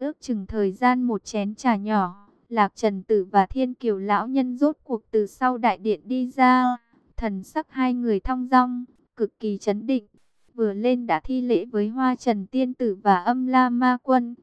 Ước chừng thời gian một chén trà nhỏ, Lạc Trần Tử và Thiên Kiều Lão Nhân rốt cuộc từ sau đại điện đi ra. Thần sắc hai người thong dong, cực kỳ chấn định. Vừa lên đã thi lễ với Hoa Trần Tiên Tử và âm La Ma Quân.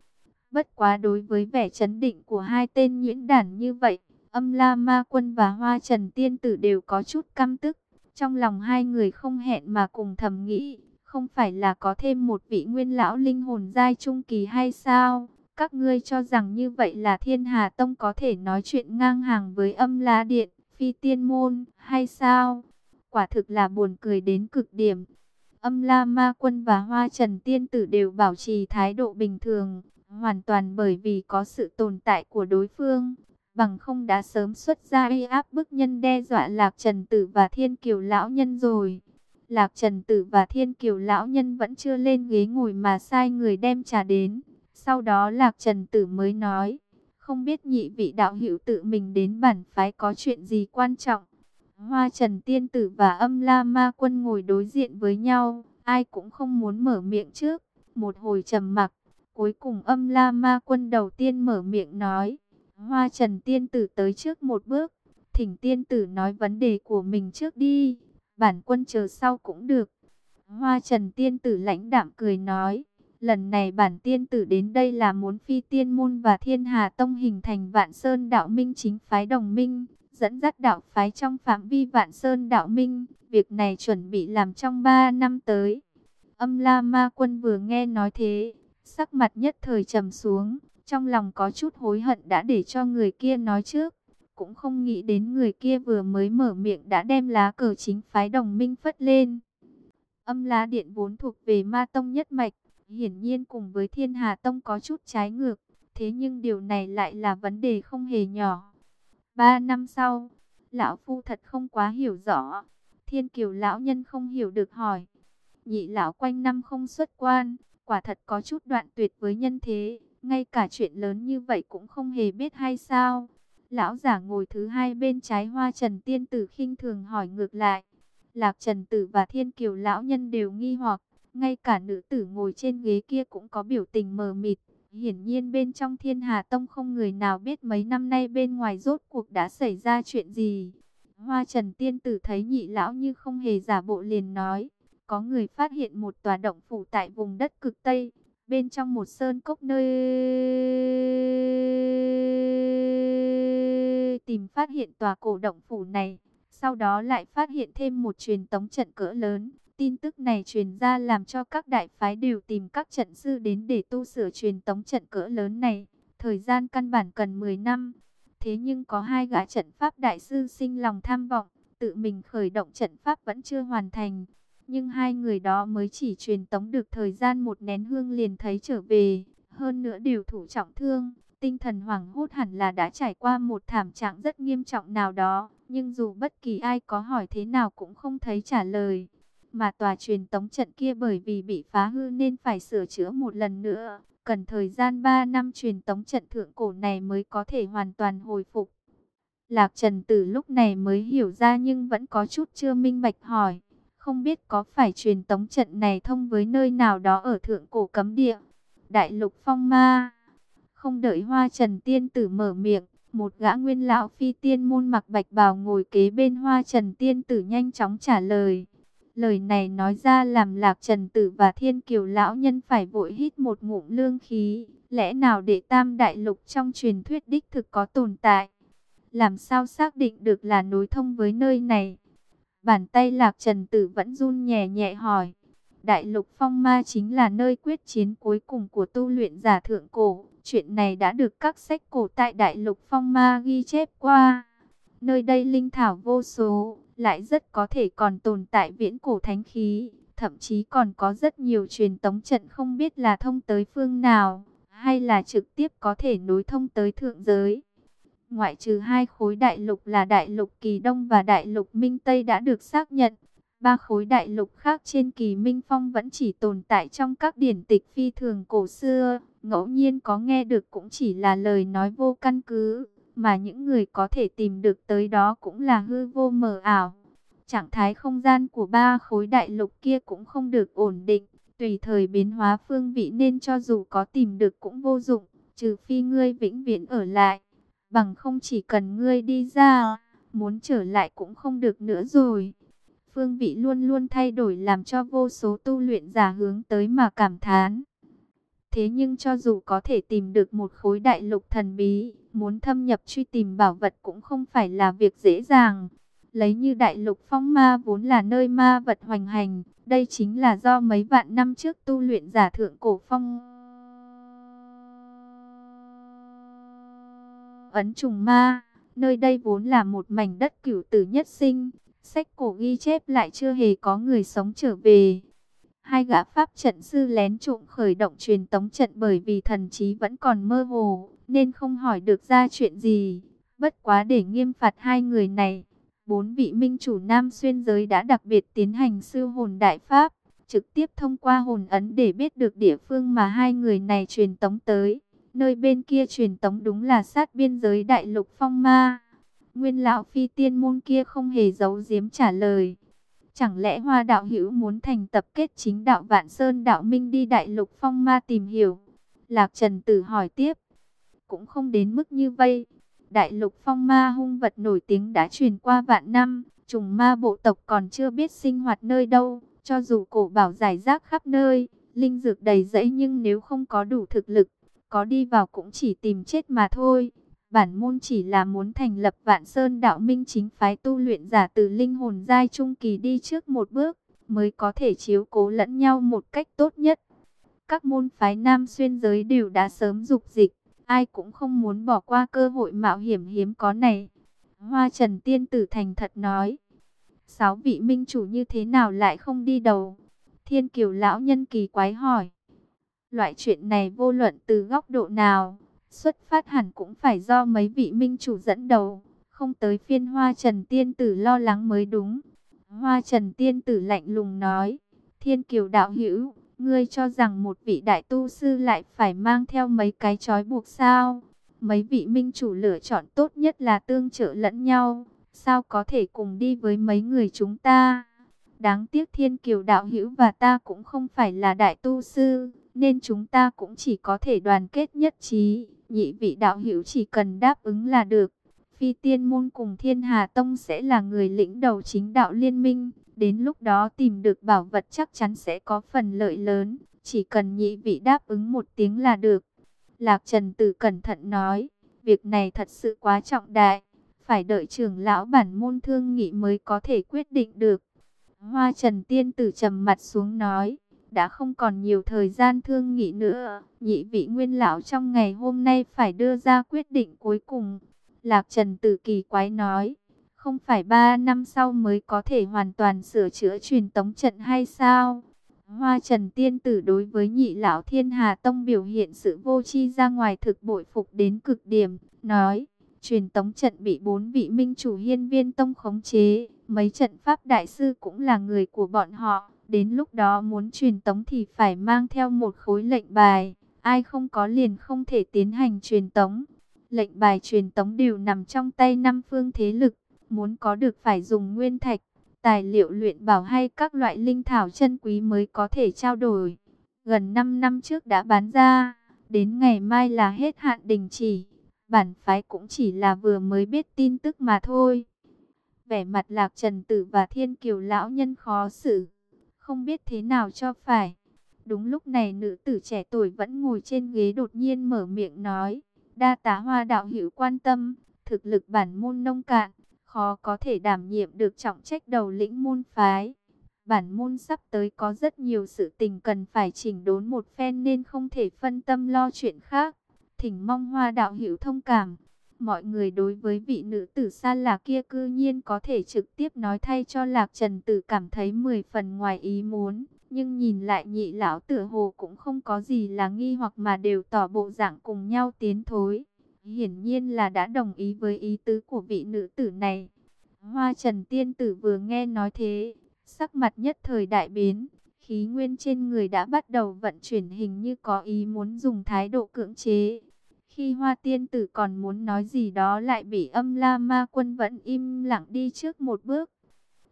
Bất quá đối với vẻ chấn định của hai tên nhuyễn đản như vậy, âm La Ma Quân và Hoa Trần Tiên Tử đều có chút căm tức. Trong lòng hai người không hẹn mà cùng thầm nghĩ, không phải là có thêm một vị nguyên lão linh hồn giai trung kỳ hay sao? Các ngươi cho rằng như vậy là thiên hà tông có thể nói chuyện ngang hàng với âm la điện, phi tiên môn, hay sao? Quả thực là buồn cười đến cực điểm. Âm la ma quân và hoa trần tiên tử đều bảo trì thái độ bình thường, hoàn toàn bởi vì có sự tồn tại của đối phương. Bằng không đã sớm xuất ra uy áp bức nhân đe dọa lạc trần tử và thiên kiều lão nhân rồi. Lạc Trần Tử và Thiên Kiều Lão Nhân vẫn chưa lên ghế ngồi mà sai người đem trà đến. Sau đó Lạc Trần Tử mới nói, không biết nhị vị đạo hữu tự mình đến bản phái có chuyện gì quan trọng. Hoa Trần Tiên Tử và âm La Ma Quân ngồi đối diện với nhau, ai cũng không muốn mở miệng trước. Một hồi trầm mặc, cuối cùng âm La Ma Quân đầu tiên mở miệng nói, Hoa Trần Tiên Tử tới trước một bước, thỉnh Tiên Tử nói vấn đề của mình trước đi bản quân chờ sau cũng được. Hoa Trần Tiên Tử lãnh đạm cười nói, lần này bản tiên tử đến đây là muốn phi tiên môn và thiên hà tông hình thành vạn sơn đạo minh chính phái đồng minh, dẫn dắt đạo phái trong phạm vi vạn sơn đạo minh, việc này chuẩn bị làm trong 3 năm tới. Âm la ma quân vừa nghe nói thế, sắc mặt nhất thời trầm xuống, trong lòng có chút hối hận đã để cho người kia nói trước cũng không nghĩ đến người kia vừa mới mở miệng đã đem lá cờ chính phái đồng minh phất lên. Âm lá điện vốn thuộc về ma tông nhất mạch, hiển nhiên cùng với thiên hà tông có chút trái ngược, thế nhưng điều này lại là vấn đề không hề nhỏ. Ba năm sau, lão phu thật không quá hiểu rõ, thiên kiều lão nhân không hiểu được hỏi. Nhị lão quanh năm không xuất quan, quả thật có chút đoạn tuyệt với nhân thế, ngay cả chuyện lớn như vậy cũng không hề biết hay sao. Lão giả ngồi thứ hai bên trái hoa trần tiên tử khinh thường hỏi ngược lại. Lạc trần tử và thiên kiều lão nhân đều nghi hoặc, ngay cả nữ tử ngồi trên ghế kia cũng có biểu tình mờ mịt. Hiển nhiên bên trong thiên hà tông không người nào biết mấy năm nay bên ngoài rốt cuộc đã xảy ra chuyện gì. Hoa trần tiên tử thấy nhị lão như không hề giả bộ liền nói. Có người phát hiện một tòa động phủ tại vùng đất cực Tây, bên trong một sơn cốc nơi tìm phát hiện tòa cổ động phủ này. Sau đó lại phát hiện thêm một truyền tống trận cỡ lớn. Tin tức này truyền ra làm cho các đại phái đều tìm các trận sư đến để tu sửa truyền tống trận cỡ lớn này. Thời gian căn bản cần 10 năm. Thế nhưng có hai gã trận pháp đại sư sinh lòng tham vọng, tự mình khởi động trận pháp vẫn chưa hoàn thành. Nhưng hai người đó mới chỉ truyền tống được thời gian một nén hương liền thấy trở về, hơn nữa đều thủ trọng thương tinh thần hoảng hốt hẳn là đã trải qua một thảm trạng rất nghiêm trọng nào đó, nhưng dù bất kỳ ai có hỏi thế nào cũng không thấy trả lời. Mà tòa truyền tống trận kia bởi vì bị phá hư nên phải sửa chữa một lần nữa, cần thời gian 3 năm truyền tống trận thượng cổ này mới có thể hoàn toàn hồi phục. Lạc Trần Tử lúc này mới hiểu ra nhưng vẫn có chút chưa minh bạch hỏi, không biết có phải truyền tống trận này thông với nơi nào đó ở thượng cổ cấm địa, đại lục phong ma. Không đợi hoa trần tiên tử mở miệng, một gã nguyên lão phi tiên môn mặc bạch bào ngồi kế bên hoa trần tiên tử nhanh chóng trả lời. Lời này nói ra làm lạc trần tử và thiên kiều lão nhân phải vội hít một ngụm lương khí. Lẽ nào để tam đại lục trong truyền thuyết đích thực có tồn tại? Làm sao xác định được là nối thông với nơi này? Bàn tay lạc trần tử vẫn run nhẹ nhẹ hỏi. Đại lục phong ma chính là nơi quyết chiến cuối cùng của tu luyện giả thượng cổ. Chuyện này đã được các sách cổ tại Đại lục Phong Ma ghi chép qua. Nơi đây linh thảo vô số, lại rất có thể còn tồn tại viễn cổ thánh khí. Thậm chí còn có rất nhiều truyền tống trận không biết là thông tới phương nào, hay là trực tiếp có thể nối thông tới thượng giới. Ngoại trừ hai khối đại lục là đại lục Kỳ Đông và đại lục Minh Tây đã được xác nhận. Ba khối đại lục khác trên kỳ Minh Phong vẫn chỉ tồn tại trong các điển tịch phi thường cổ xưa ngẫu nhiên có nghe được cũng chỉ là lời nói vô căn cứ, mà những người có thể tìm được tới đó cũng là hư vô mờ ảo. Trạng thái không gian của ba khối đại lục kia cũng không được ổn định, tùy thời biến hóa phương vị nên cho dù có tìm được cũng vô dụng, trừ phi ngươi vĩnh viễn ở lại, bằng không chỉ cần ngươi đi ra, muốn trở lại cũng không được nữa rồi. Phương vị luôn luôn thay đổi làm cho vô số tu luyện giả hướng tới mà cảm thán. Thế nhưng cho dù có thể tìm được một khối đại lục thần bí, muốn thâm nhập truy tìm bảo vật cũng không phải là việc dễ dàng. Lấy như đại lục phong ma vốn là nơi ma vật hoành hành, đây chính là do mấy vạn năm trước tu luyện giả thượng cổ phong ấn trùng ma. Nơi đây vốn là một mảnh đất cửu tử nhất sinh, sách cổ ghi chép lại chưa hề có người sống trở về. Hai gã pháp trận sư lén trộm khởi động truyền tống trận bởi vì thần trí vẫn còn mơ hồ, nên không hỏi được ra chuyện gì. Bất quá để nghiêm phạt hai người này, bốn vị minh chủ nam xuyên giới đã đặc biệt tiến hành sư hồn đại pháp, trực tiếp thông qua hồn ấn để biết được địa phương mà hai người này truyền tống tới. Nơi bên kia truyền tống đúng là sát biên giới đại lục phong ma. Nguyên lão phi tiên môn kia không hề giấu giếm trả lời. Chẳng lẽ hoa đạo hữu muốn thành tập kết chính đạo vạn sơn đạo minh đi đại lục phong ma tìm hiểu? Lạc Trần Tử hỏi tiếp. Cũng không đến mức như vậy. Đại lục phong ma hung vật nổi tiếng đã truyền qua vạn năm. Trùng ma bộ tộc còn chưa biết sinh hoạt nơi đâu. Cho dù cổ bảo giải rác khắp nơi, linh dược đầy rẫy nhưng nếu không có đủ thực lực, có đi vào cũng chỉ tìm chết mà thôi. Bản môn chỉ là muốn thành lập vạn sơn đạo minh chính phái tu luyện giả từ linh hồn giai trung kỳ đi trước một bước, mới có thể chiếu cố lẫn nhau một cách tốt nhất. Các môn phái nam xuyên giới đều đã sớm dục dịch, ai cũng không muốn bỏ qua cơ hội mạo hiểm hiếm có này. Hoa Trần Tiên Tử thành thật nói, sáu vị minh chủ như thế nào lại không đi đầu? Thiên Kiều Lão Nhân kỳ quái hỏi. Loại chuyện này vô luận từ góc độ nào, xuất phát hẳn cũng phải do mấy vị minh chủ dẫn đầu, không tới phiên Hoa Trần Tiên Tử lo lắng mới đúng. Hoa Trần Tiên Tử lạnh lùng nói, Thiên Kiều Đạo Hữu ngươi cho rằng một vị đại tu sư lại phải mang theo mấy cái trói buộc sao? Mấy vị minh chủ lựa chọn tốt nhất là tương trợ lẫn nhau, sao có thể cùng đi với mấy người chúng ta? Đáng tiếc Thiên Kiều Đạo Hữu và ta cũng không phải là đại tu sư, nên chúng ta cũng chỉ có thể đoàn kết nhất trí, nhị vị đạo hữu chỉ cần đáp ứng là được. Phi tiên môn cùng thiên hà tông sẽ là người lĩnh đầu chính đạo liên minh, đến lúc đó tìm được bảo vật chắc chắn sẽ có phần lợi lớn, chỉ cần nhị vị đáp ứng một tiếng là được. Lạc Trần Tử cẩn thận nói, việc này thật sự quá trọng đại, phải đợi trưởng lão bản môn thương nghị mới có thể quyết định được. Hoa Trần Tiên Tử trầm mặt xuống nói, đã không còn nhiều thời gian thương nghị nữa. Nhị vị nguyên lão trong ngày hôm nay phải đưa ra quyết định cuối cùng. Lạc Trần Tử kỳ quái nói, không phải ba năm sau mới có thể hoàn toàn sửa chữa truyền tống trận hay sao? Hoa Trần Tiên Tử đối với nhị lão Thiên Hà Tông biểu hiện sự vô tri ra ngoài thực bội phục đến cực điểm, nói, truyền tống trận bị bốn vị minh chủ hiên viên tông khống chế, mấy trận pháp đại sư cũng là người của bọn họ, Đến lúc đó muốn truyền tống thì phải mang theo một khối lệnh bài. Ai không có liền không thể tiến hành truyền tống. Lệnh bài truyền tống đều nằm trong tay năm phương thế lực. Muốn có được phải dùng nguyên thạch, tài liệu luyện bảo hay các loại linh thảo chân quý mới có thể trao đổi. Gần 5 năm trước đã bán ra, đến ngày mai là hết hạn đình chỉ. Bản phái cũng chỉ là vừa mới biết tin tức mà thôi. Vẻ mặt lạc trần tử và thiên kiều lão nhân khó xử không biết thế nào cho phải. Đúng lúc này nữ tử trẻ tuổi vẫn ngồi trên ghế đột nhiên mở miệng nói, đa tá hoa đạo hữu quan tâm, thực lực bản môn nông cạn, khó có thể đảm nhiệm được trọng trách đầu lĩnh môn phái. Bản môn sắp tới có rất nhiều sự tình cần phải chỉnh đốn một phen nên không thể phân tâm lo chuyện khác. Thỉnh mong hoa đạo hữu thông cảm. Mọi người đối với vị nữ tử xa lạ kia cư nhiên có thể trực tiếp nói thay cho Lạc Trần Tử cảm thấy mười phần ngoài ý muốn. Nhưng nhìn lại nhị lão tử hồ cũng không có gì là nghi hoặc mà đều tỏ bộ dạng cùng nhau tiến thối. Hiển nhiên là đã đồng ý với ý tứ của vị nữ tử này. Hoa Trần Tiên Tử vừa nghe nói thế, sắc mặt nhất thời đại biến. Khí nguyên trên người đã bắt đầu vận chuyển hình như có ý muốn dùng thái độ cưỡng chế. Khi hoa tiên tử còn muốn nói gì đó lại bị âm la ma quân vẫn im lặng đi trước một bước.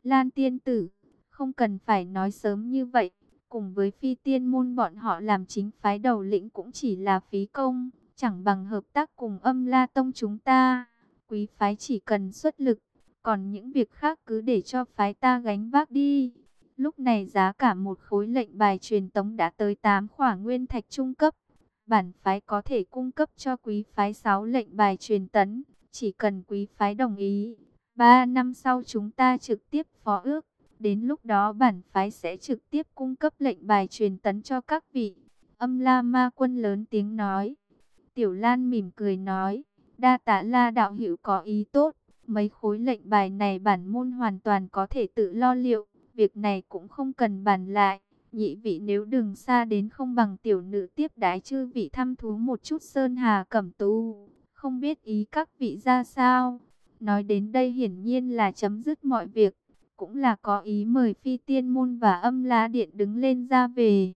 Lan tiên tử, không cần phải nói sớm như vậy. Cùng với phi tiên môn bọn họ làm chính phái đầu lĩnh cũng chỉ là phí công chẳng bằng hợp tác cùng âm la tông chúng ta. Quý phái chỉ cần xuất lực, còn những việc khác cứ để cho phái ta gánh vác đi. Lúc này giá cả một khối lệnh bài truyền tống đã tới 8 khỏa nguyên thạch trung cấp. Bản phái có thể cung cấp cho quý phái 6 lệnh bài truyền tấn, chỉ cần quý phái đồng ý. 3 năm sau chúng ta trực tiếp phó ước, đến lúc đó bản phái sẽ trực tiếp cung cấp lệnh bài truyền tấn cho các vị. Âm la ma quân lớn tiếng nói. Tiểu Lan mỉm cười nói, đa tạ la đạo hữu có ý tốt, mấy khối lệnh bài này bản môn hoàn toàn có thể tự lo liệu, việc này cũng không cần bàn lại. Nhị vị nếu đừng xa đến không bằng tiểu nữ tiếp đái chư vị thăm thú một chút sơn hà cẩm tu, không biết ý các vị ra sao. Nói đến đây hiển nhiên là chấm dứt mọi việc, cũng là có ý mời phi tiên môn và âm la điện đứng lên ra về.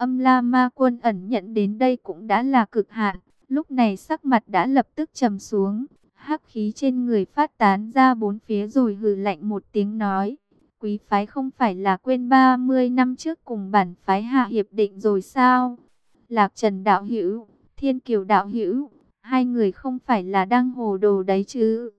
Âm la ma quân ẩn nhận đến đây cũng đã là cực hạn, lúc này sắc mặt đã lập tức trầm xuống, hắc khí trên người phát tán ra bốn phía rồi hừ lạnh một tiếng nói. Quý phái không phải là quên 30 năm trước cùng bản phái hạ hiệp định rồi sao? Lạc Trần đạo hữu, Thiên Kiều đạo hữu, hai người không phải là đang hồ đồ đấy chứ?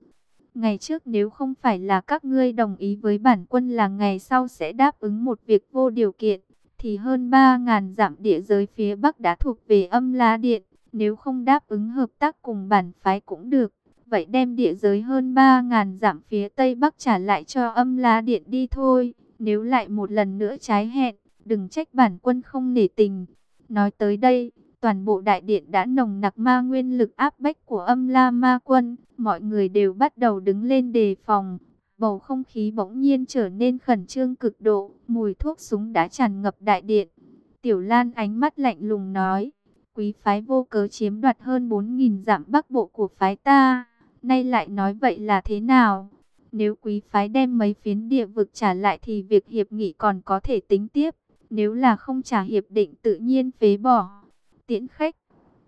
Ngày trước nếu không phải là các ngươi đồng ý với bản quân là ngày sau sẽ đáp ứng một việc vô điều kiện, thì hơn 3.000 dặm địa giới phía Bắc đã thuộc về âm la điện. Nếu không đáp ứng hợp tác cùng bản phái cũng được. Vậy đem địa giới hơn 3.000 dặm phía Tây Bắc trả lại cho âm la điện đi thôi. Nếu lại một lần nữa trái hẹn, đừng trách bản quân không nể tình. Nói tới đây, toàn bộ đại điện đã nồng nặc ma nguyên lực áp bách của âm la ma quân. Mọi người đều bắt đầu đứng lên đề phòng. Bầu không khí bỗng nhiên trở nên khẩn trương cực độ, mùi thuốc súng đã tràn ngập đại điện. Tiểu Lan ánh mắt lạnh lùng nói, quý phái vô cớ chiếm đoạt hơn 4.000 dặm bắc bộ của phái ta, nay lại nói vậy là thế nào? Nếu quý phái đem mấy phiến địa vực trả lại thì việc hiệp nghị còn có thể tính tiếp, nếu là không trả hiệp định tự nhiên phế bỏ. Tiễn khách,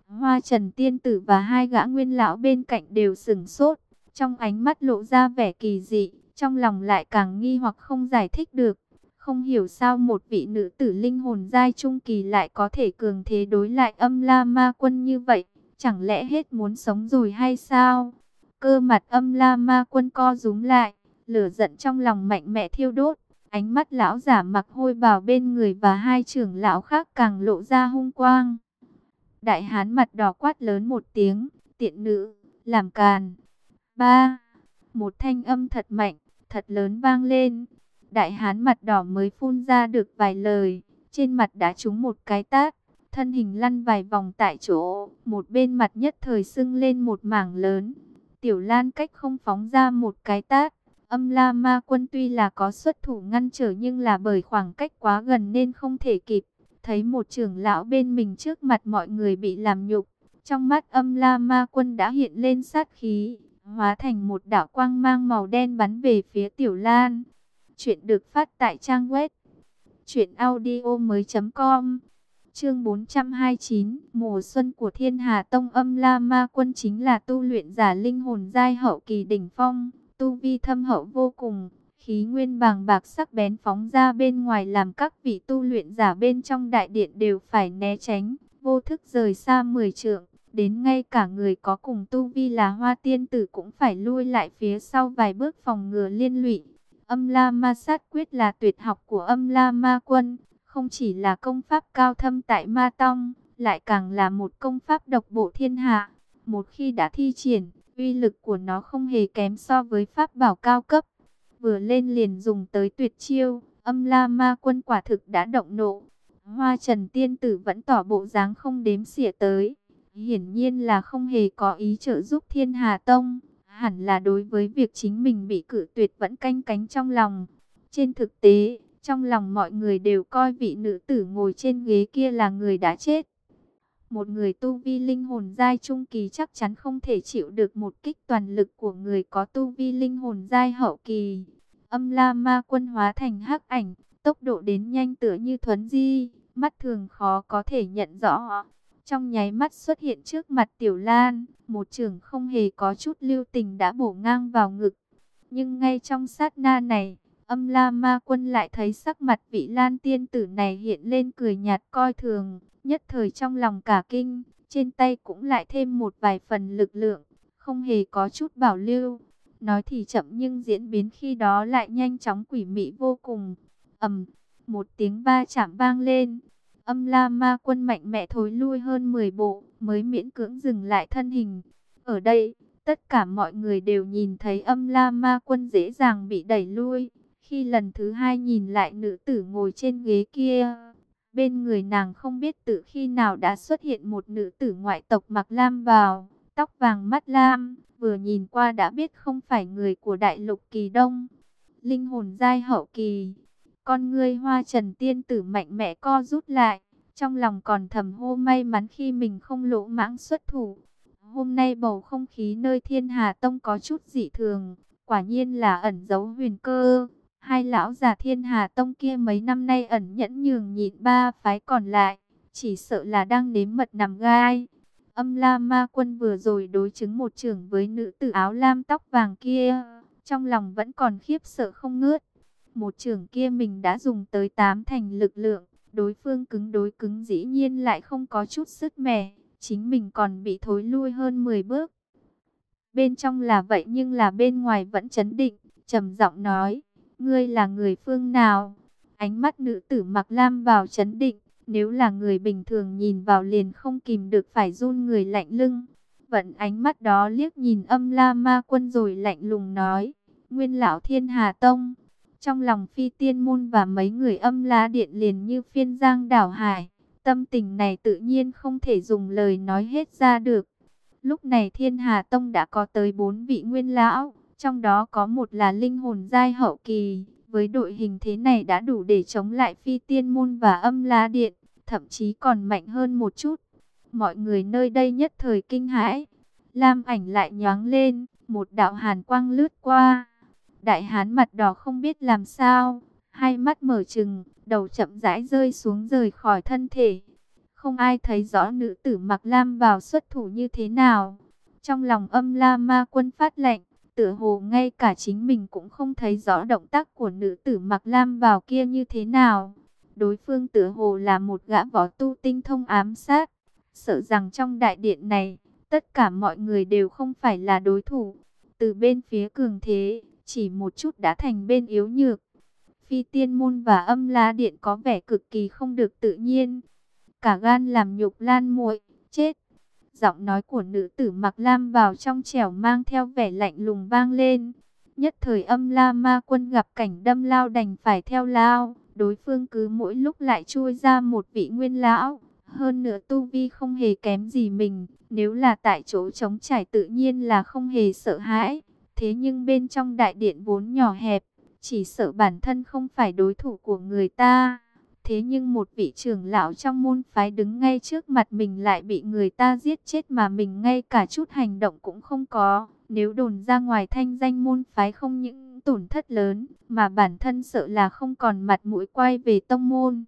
Hoa Trần Tiên Tử và hai gã nguyên lão bên cạnh đều sừng sốt, trong ánh mắt lộ ra vẻ kỳ dị trong lòng lại càng nghi hoặc không giải thích được. Không hiểu sao một vị nữ tử linh hồn giai trung kỳ lại có thể cường thế đối lại âm la ma quân như vậy. Chẳng lẽ hết muốn sống rồi hay sao? Cơ mặt âm la ma quân co rúm lại, lửa giận trong lòng mạnh mẽ thiêu đốt. Ánh mắt lão giả mặc hôi bào bên người và hai trưởng lão khác càng lộ ra hung quang. Đại hán mặt đỏ quát lớn một tiếng, tiện nữ, làm càn. Ba, một thanh âm thật mạnh, thật lớn vang lên. Đại hán mặt đỏ mới phun ra được vài lời, trên mặt đã trúng một cái tát, thân hình lăn vài vòng tại chỗ, một bên mặt nhất thời sưng lên một mảng lớn. Tiểu Lan cách không phóng ra một cái tát, âm la ma quân tuy là có xuất thủ ngăn trở nhưng là bởi khoảng cách quá gần nên không thể kịp. Thấy một trưởng lão bên mình trước mặt mọi người bị làm nhục, trong mắt âm la ma quân đã hiện lên sát khí, hóa thành một đảo quang mang màu đen bắn về phía Tiểu Lan. Chuyện được phát tại trang web truyệnaudiomoi.com. Chương 429, mùa xuân của Thiên Hà Tông Âm La Ma Quân chính là tu luyện giả linh hồn giai hậu kỳ đỉnh phong, tu vi thâm hậu vô cùng, khí nguyên bàng bạc sắc bén phóng ra bên ngoài làm các vị tu luyện giả bên trong đại điện đều phải né tránh, vô thức rời xa 10 trượng. Đến ngay cả người có cùng tu vi là hoa tiên tử cũng phải lui lại phía sau vài bước phòng ngừa liên lụy. Âm la ma sát quyết là tuyệt học của âm la ma quân, không chỉ là công pháp cao thâm tại ma tông, lại càng là một công pháp độc bộ thiên hạ. Một khi đã thi triển, uy lực của nó không hề kém so với pháp bảo cao cấp. Vừa lên liền dùng tới tuyệt chiêu, âm la ma quân quả thực đã động nộ. Hoa trần tiên tử vẫn tỏ bộ dáng không đếm xỉa tới hiển nhiên là không hề có ý trợ giúp Thiên Hà Tông, hẳn là đối với việc chính mình bị cử tuyệt vẫn canh cánh trong lòng. Trên thực tế, trong lòng mọi người đều coi vị nữ tử ngồi trên ghế kia là người đã chết. Một người tu vi linh hồn giai trung kỳ chắc chắn không thể chịu được một kích toàn lực của người có tu vi linh hồn giai hậu kỳ. Âm la ma quân hóa thành hắc ảnh, tốc độ đến nhanh tựa như thuấn di, mắt thường khó có thể nhận rõ. Trong nháy mắt xuất hiện trước mặt Tiểu Lan, một trường không hề có chút lưu tình đã bổ ngang vào ngực. Nhưng ngay trong sát na này, âm la ma quân lại thấy sắc mặt vị Lan tiên tử này hiện lên cười nhạt coi thường, nhất thời trong lòng cả kinh, trên tay cũng lại thêm một vài phần lực lượng, không hề có chút bảo lưu. Nói thì chậm nhưng diễn biến khi đó lại nhanh chóng quỷ mị vô cùng. ầm, một tiếng ba chạm vang lên. Âm la ma quân mạnh mẽ thối lui hơn 10 bộ, mới miễn cưỡng dừng lại thân hình. Ở đây, tất cả mọi người đều nhìn thấy âm la ma quân dễ dàng bị đẩy lui. Khi lần thứ hai nhìn lại nữ tử ngồi trên ghế kia, bên người nàng không biết từ khi nào đã xuất hiện một nữ tử ngoại tộc mặc lam vào, tóc vàng mắt lam, vừa nhìn qua đã biết không phải người của đại lục kỳ đông. Linh hồn giai hậu kỳ, con ngươi hoa trần tiên tử mạnh mẽ co rút lại, trong lòng còn thầm hô may mắn khi mình không lỗ mãng xuất thủ. Hôm nay bầu không khí nơi thiên hà tông có chút dị thường, quả nhiên là ẩn giấu huyền cơ. Hai lão già thiên hà tông kia mấy năm nay ẩn nhẫn nhường nhịn ba phái còn lại, chỉ sợ là đang nếm mật nằm gai. Âm la ma quân vừa rồi đối chứng một trường với nữ tử áo lam tóc vàng kia, trong lòng vẫn còn khiếp sợ không ngớt. Một trưởng kia mình đã dùng tới tám thành lực lượng, đối phương cứng đối cứng dĩ nhiên lại không có chút sức mẻ, chính mình còn bị thối lui hơn 10 bước. Bên trong là vậy nhưng là bên ngoài vẫn chấn định, trầm giọng nói, ngươi là người phương nào? Ánh mắt nữ tử mặc lam vào chấn định, nếu là người bình thường nhìn vào liền không kìm được phải run người lạnh lưng. Vẫn ánh mắt đó liếc nhìn âm la ma quân rồi lạnh lùng nói, nguyên lão thiên hà tông. Trong lòng phi tiên môn và mấy người âm la điện liền như phiên giang đảo hải. Tâm tình này tự nhiên không thể dùng lời nói hết ra được. Lúc này thiên hà tông đã có tới bốn vị nguyên lão, trong đó có một là linh hồn giai hậu kỳ. Với đội hình thế này đã đủ để chống lại phi tiên môn và âm la điện, thậm chí còn mạnh hơn một chút. Mọi người nơi đây nhất thời kinh hãi. Lam ảnh lại nhoáng lên, một đạo hàn quang lướt qua Đại hán mặt đỏ không biết làm sao, hai mắt mở trừng, đầu chậm rãi rơi xuống rời khỏi thân thể. Không ai thấy rõ nữ tử mặc lam vào xuất thủ như thế nào. Trong lòng âm la ma quân phát lệnh, tựa hồ ngay cả chính mình cũng không thấy rõ động tác của nữ tử mặc lam vào kia như thế nào. Đối phương tựa hồ là một gã võ tu tinh thông ám sát. Sợ rằng trong đại điện này, tất cả mọi người đều không phải là đối thủ. Từ bên phía cường thế, chỉ một chút đã thành bên yếu nhược. Phi tiên môn và âm la điện có vẻ cực kỳ không được tự nhiên. Cả gan làm nhục lan muội, chết. Giọng nói của nữ tử mặc lam vào trong trẻo mang theo vẻ lạnh lùng vang lên. Nhất thời âm la ma quân gặp cảnh đâm lao đành phải theo lao. Đối phương cứ mỗi lúc lại chui ra một vị nguyên lão. Hơn nữa tu vi không hề kém gì mình. Nếu là tại chỗ trống trải tự nhiên là không hề sợ hãi. Thế nhưng bên trong đại điện vốn nhỏ hẹp, chỉ sợ bản thân không phải đối thủ của người ta. Thế nhưng một vị trưởng lão trong môn phái đứng ngay trước mặt mình lại bị người ta giết chết mà mình ngay cả chút hành động cũng không có. Nếu đồn ra ngoài thanh danh môn phái không những tổn thất lớn, mà bản thân sợ là không còn mặt mũi quay về tông môn.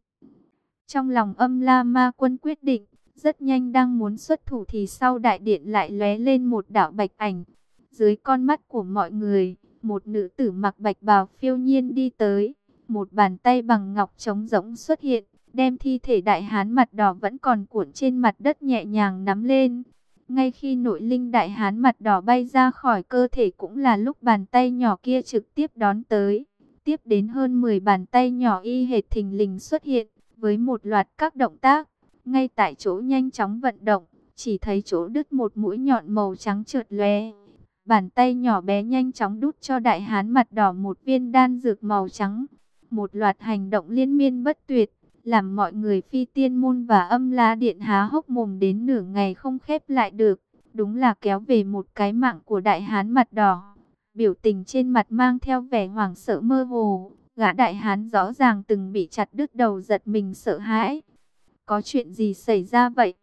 Trong lòng âm la ma quân quyết định, rất nhanh đang muốn xuất thủ thì sau đại điện lại lóe lên một đạo bạch ảnh. Dưới con mắt của mọi người, một nữ tử mặc bạch bào phiêu nhiên đi tới. Một bàn tay bằng ngọc trống rỗng xuất hiện, đem thi thể đại hán mặt đỏ vẫn còn cuộn trên mặt đất nhẹ nhàng nắm lên. Ngay khi nội linh đại hán mặt đỏ bay ra khỏi cơ thể cũng là lúc bàn tay nhỏ kia trực tiếp đón tới. Tiếp đến hơn 10 bàn tay nhỏ y hệt thình lình xuất hiện, với một loạt các động tác, ngay tại chỗ nhanh chóng vận động, chỉ thấy chỗ đứt một mũi nhọn màu trắng trượt lóe. Bàn tay nhỏ bé nhanh chóng đút cho đại hán mặt đỏ một viên đan dược màu trắng. Một loạt hành động liên miên bất tuyệt, làm mọi người phi tiên môn và âm la điện há hốc mồm đến nửa ngày không khép lại được. Đúng là kéo về một cái mạng của đại hán mặt đỏ. Biểu tình trên mặt mang theo vẻ hoảng sợ mơ hồ. Gã đại hán rõ ràng từng bị chặt đứt đầu giật mình sợ hãi. Có chuyện gì xảy ra vậy?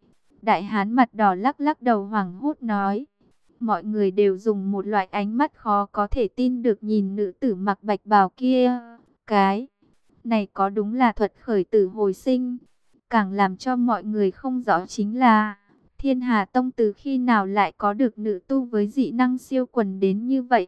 Đại hán mặt đỏ lắc lắc đầu hoảng hốt nói mọi người đều dùng một loại ánh mắt khó có thể tin được nhìn nữ tử mặc bạch bào kia. Cái này có đúng là thuật khởi tử hồi sinh. Càng làm cho mọi người không rõ chính là Thiên Hà Tông từ khi nào lại có được nữ tu với dị năng siêu quần đến như vậy.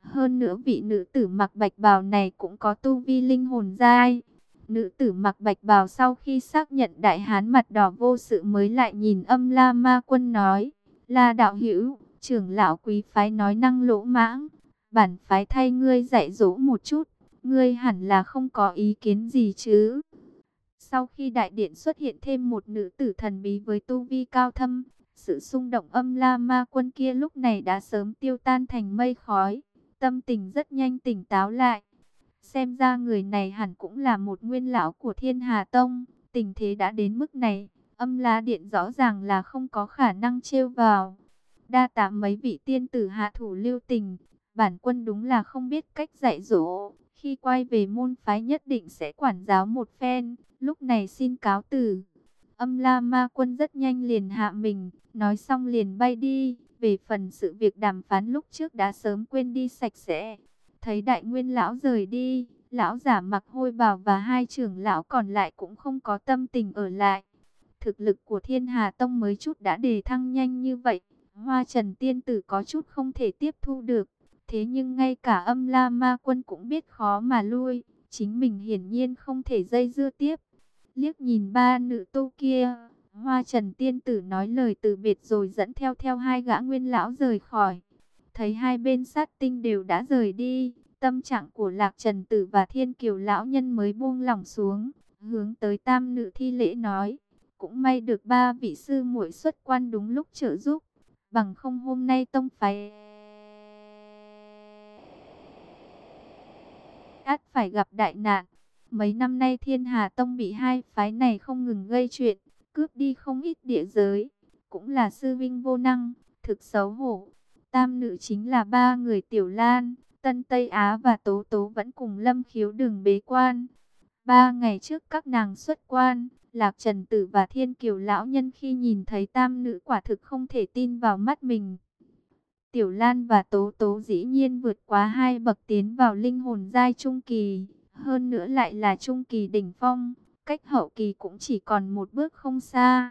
Hơn nữa vị nữ tử mặc bạch bào này cũng có tu vi linh hồn giai. Nữ tử mặc bạch bào sau khi xác nhận đại hán mặt đỏ vô sự mới lại nhìn âm la ma quân nói. La đạo hữu, trưởng lão quý phái nói năng lỗ mãng. Bản phái thay ngươi dạy dỗ một chút. Ngươi hẳn là không có ý kiến gì chứ. Sau khi đại điện xuất hiện thêm một nữ tử thần bí với tu vi cao thâm, sự xung động âm la ma quân kia lúc này đã sớm tiêu tan thành mây khói. Tâm tình rất nhanh tỉnh táo lại. Xem ra người này hẳn cũng là một nguyên lão của thiên hà tông. Tình thế đã đến mức này, âm la điện rõ ràng là không có khả năng trêu vào. Đa tạ mấy vị tiên tử hạ thủ lưu tình, bản quân đúng là không biết cách dạy dỗ. Khi quay về môn phái nhất định sẽ quản giáo một phen, lúc này xin cáo từ. Âm la ma quân rất nhanh liền hạ mình, nói xong liền bay đi. Về phần sự việc đàm phán lúc trước đã sớm quên đi sạch sẽ. Thấy đại nguyên lão rời đi, lão giả mặc hôi bào và hai trưởng lão còn lại cũng không có tâm tình ở lại. Thực lực của thiên hà tông mới chút đã đề thăng nhanh như vậy. Hoa trần tiên tử có chút không thể tiếp thu được. Thế nhưng ngay cả âm la ma quân cũng biết khó mà lui. Chính mình hiển nhiên không thể dây dưa tiếp. Liếc nhìn ba nữ tu kia. Hoa trần tiên tử nói lời từ biệt rồi dẫn theo theo hai gã nguyên lão rời khỏi. Thấy hai bên sát tinh đều đã rời đi. Tâm trạng của Lạc Trần Tử và Thiên Kiều Lão Nhân mới buông lỏng xuống. Hướng tới tam nữ thi lễ nói. Cũng may được ba vị sư muội xuất quan đúng lúc trợ giúp. Bằng không hôm nay tông phái... át phải gặp đại nạn. Mấy năm nay thiên hà tông bị hai phái này không ngừng gây chuyện, cướp đi không ít địa giới. Cũng là sư vinh vô năng, thực xấu hổ. Tam nữ chính là ba người tiểu lan, Tân Tây Á và Tố Tố vẫn cùng lâm khiếu đường bế quan. Ba ngày trước các nàng xuất quan, Lạc Trần Tử và Thiên Kiều Lão Nhân khi nhìn thấy tam nữ quả thực không thể tin vào mắt mình. Tiểu Lan và Tố Tố dĩ nhiên vượt quá hai bậc tiến vào linh hồn giai trung kỳ, hơn nữa lại là trung kỳ đỉnh phong, cách hậu kỳ cũng chỉ còn một bước không xa.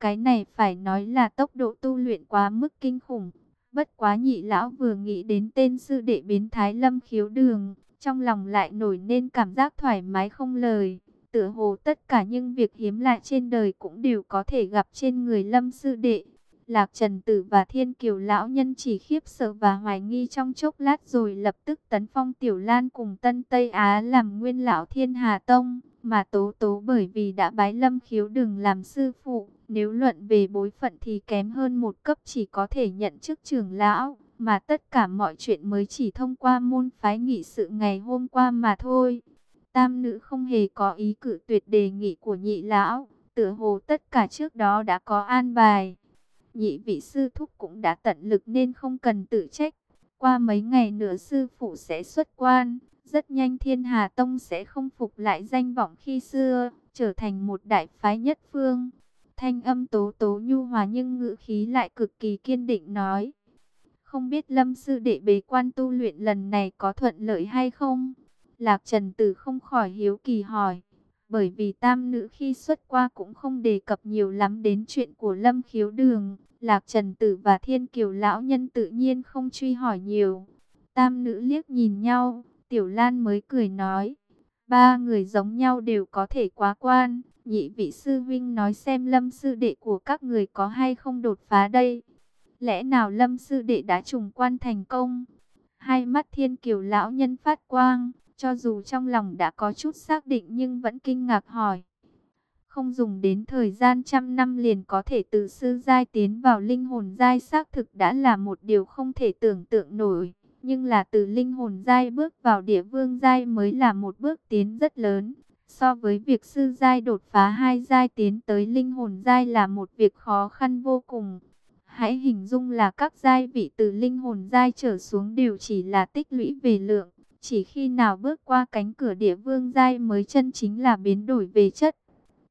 Cái này phải nói là tốc độ tu luyện quá mức kinh khủng. Bất quá nhị lão vừa nghĩ đến tên sư đệ biến thái lâm khiếu đường, trong lòng lại nổi nên cảm giác thoải mái không lời. Tựa hồ tất cả những việc hiếm lạ trên đời cũng đều có thể gặp trên người lâm sư đệ. Lạc Trần Tử và Thiên Kiều lão nhân chỉ khiếp sợ và hoài nghi trong chốc lát rồi lập tức tấn phong Tiểu Lan cùng Tân Tây Á làm nguyên lão Thiên Hà Tông, mà Tố Tố bởi vì đã bái Lâm Khiếu đừng làm sư phụ, nếu luận về bối phận thì kém hơn một cấp chỉ có thể nhận chức trưởng lão, mà tất cả mọi chuyện mới chỉ thông qua môn phái nghị sự ngày hôm qua mà thôi. Tam nữ không hề có ý cử tuyệt đề nghị của nhị lão, tựa hồ tất cả trước đó đã có an bài nhị vị sư thúc cũng đã tận lực nên không cần tự trách. Qua mấy ngày nữa sư phụ sẽ xuất quan, rất nhanh thiên hà tông sẽ không phục lại danh vọng khi xưa, trở thành một đại phái nhất phương. Thanh âm tố tố nhu hòa nhưng ngữ khí lại cực kỳ kiên định nói. Không biết lâm sư đệ bế quan tu luyện lần này có thuận lợi hay không? Lạc Trần Tử không khỏi hiếu kỳ hỏi bởi vì tam nữ khi xuất qua cũng không đề cập nhiều lắm đến chuyện của Lâm Khiếu Đường, Lạc Trần Tử và Thiên Kiều Lão Nhân tự nhiên không truy hỏi nhiều. Tam nữ liếc nhìn nhau, Tiểu Lan mới cười nói, ba người giống nhau đều có thể quá quan, nhị vị sư vinh nói xem Lâm sư đệ của các người có hay không đột phá đây. Lẽ nào Lâm sư đệ đã trùng quan thành công? Hai mắt Thiên Kiều Lão Nhân phát quang, cho dù trong lòng đã có chút xác định nhưng vẫn kinh ngạc hỏi. Không dùng đến thời gian trăm năm liền có thể từ sư giai tiến vào linh hồn giai xác thực đã là một điều không thể tưởng tượng nổi. Nhưng là từ linh hồn giai bước vào địa vương giai mới là một bước tiến rất lớn. So với việc sư giai đột phá hai giai tiến tới linh hồn giai là một việc khó khăn vô cùng. Hãy hình dung là các giai vị từ linh hồn giai trở xuống đều chỉ là tích lũy về lượng. Chỉ khi nào bước qua cánh cửa địa vương giai mới chân chính là biến đổi về chất.